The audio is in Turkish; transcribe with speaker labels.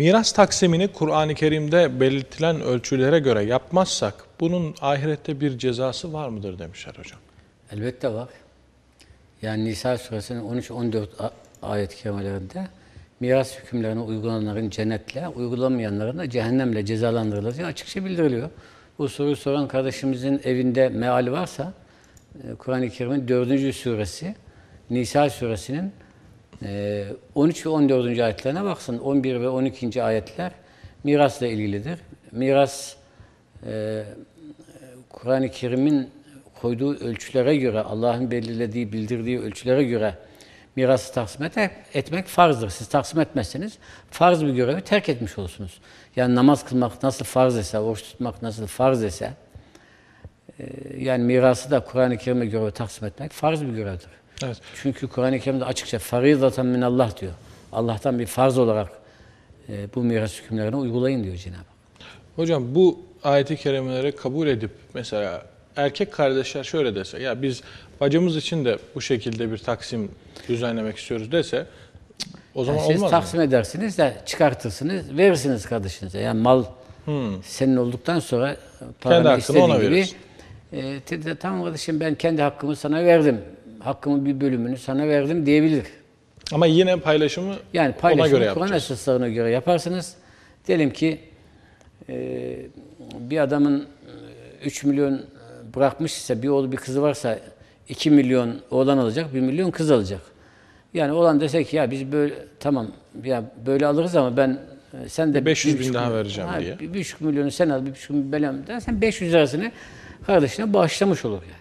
Speaker 1: Miras taksimini Kur'an-ı Kerim'de belirtilen ölçülere göre yapmazsak bunun ahirette bir cezası var mıdır demişler hocam.
Speaker 2: Elbette var. Yani Nisa suresinin 13-14 a- ayet-i kerimelerinde miras hükümlerine uygulananların cennetle, uygulanmayanların da cehennemle cezalandırılacağı açıkça bildiriliyor. Bu soruyu soran kardeşimizin evinde meali varsa e, Kur'an-ı Kerim'in 4. suresi Nisa suresinin 13 ve 14. ayetlerine baksın. 11 ve 12. ayetler mirasla ilgilidir. Miras e, Kur'an-ı Kerim'in koyduğu ölçülere göre, Allah'ın belirlediği, bildirdiği ölçülere göre mirası taksim et- etmek farzdır. Siz taksim etmezseniz farz bir görevi terk etmiş olursunuz. Yani namaz kılmak nasıl farz ise, oruç tutmak nasıl farz ise, e, yani mirası da Kur'an-ı Kerim'e göre taksim etmek farz bir görevdir.
Speaker 1: Evet.
Speaker 2: Çünkü Kur'an-ı Kerim'de açıkça farizaten minallah diyor. Allah'tan bir farz olarak e, bu miras hükümlerini uygulayın diyor Cenab-ı Hak.
Speaker 1: Hocam bu ayeti kerimeleri kabul edip mesela erkek kardeşler şöyle dese ya biz bacımız için de bu şekilde bir taksim düzenlemek istiyoruz dese o zaman
Speaker 2: Yani siz
Speaker 1: olmaz mı?
Speaker 2: taksim edersiniz de çıkartırsınız, verirsiniz kardeşinize. Yani mal senin olduktan sonra paranı
Speaker 1: hakkını
Speaker 2: istediği
Speaker 1: ona
Speaker 2: gibi
Speaker 1: verirsin.
Speaker 2: e, tamam kardeşim ben kendi hakkımı sana verdim. Hakkımın bir bölümünü sana verdim diyebilir.
Speaker 1: Ama yine paylaşımı
Speaker 2: Yani
Speaker 1: ona göre
Speaker 2: paylaşımı Kur'an
Speaker 1: yapacağız.
Speaker 2: esaslarına göre yaparsınız. Diyelim ki e, bir adamın e, 3 milyon bırakmış ise bir oğlu bir kızı varsa 2 milyon oğlan alacak, 1 milyon kız alacak. Yani olan dese ki ya biz böyle tamam ya böyle alırız ama ben e, sen de
Speaker 1: 500
Speaker 2: bir
Speaker 1: bin daha
Speaker 2: milyon-
Speaker 1: vereceğim
Speaker 2: ha,
Speaker 1: diye.
Speaker 2: Bir buçuk milyonu sen al, bir buçuk milyon dersen 500 lirasını kardeşine bağışlamış olur yani.